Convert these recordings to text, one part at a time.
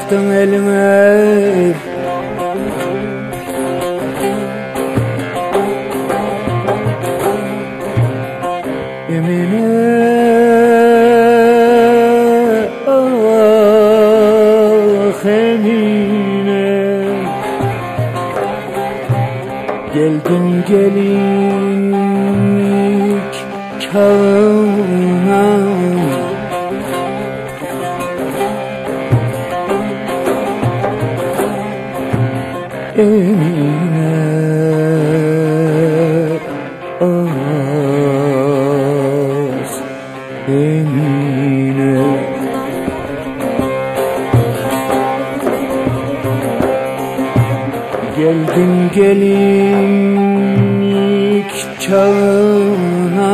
açtın elime. Emine ah Emine. Geldin gelik çağına Emine ah Emine Geldin gelinlik çağına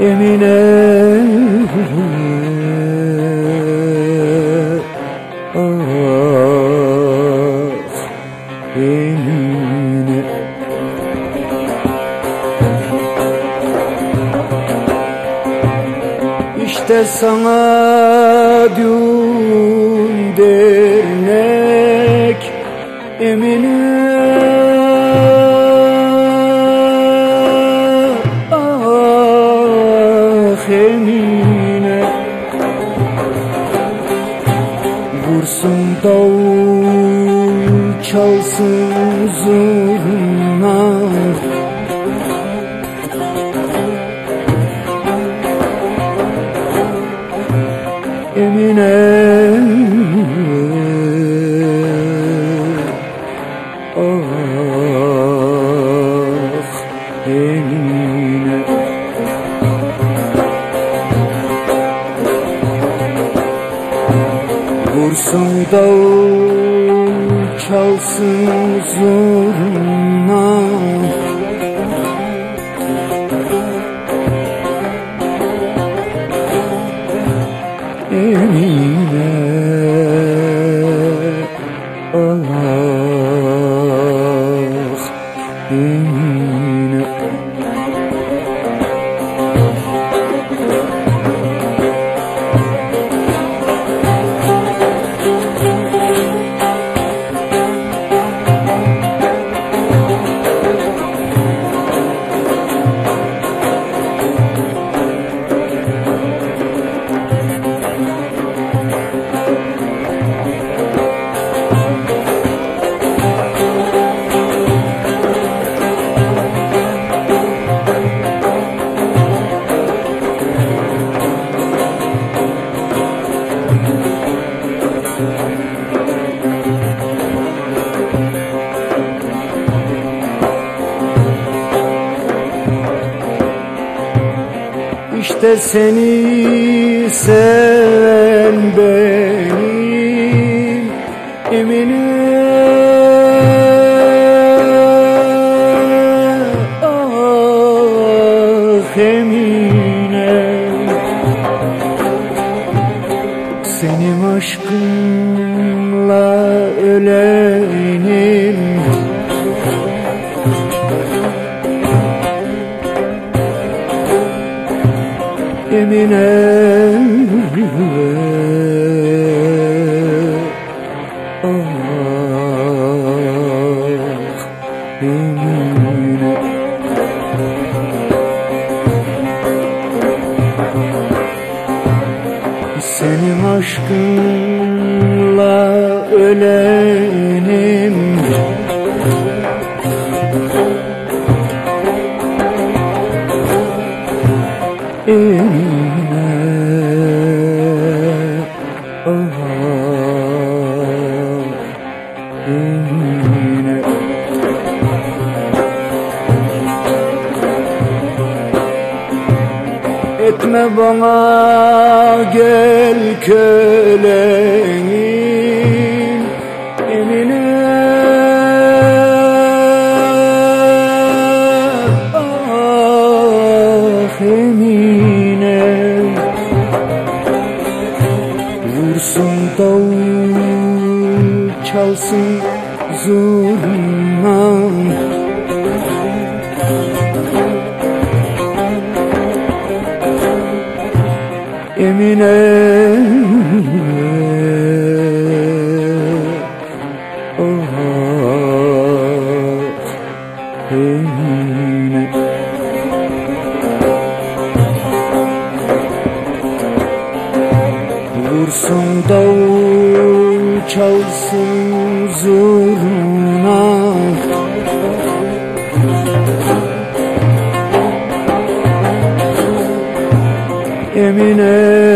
Emine. Ah Emine. İşte sana düğün dernek Emine Ah Emine Vursun davul çalsın İşte seni seven benim. Emine Ah Emine. Senin aşkınla ölenim Emine Ah Emine Senin aşkınla ölenim Etme bana gel köleğim Dursun davul çalsın zurna. Emine Vursun davul çalsın zurna. Emine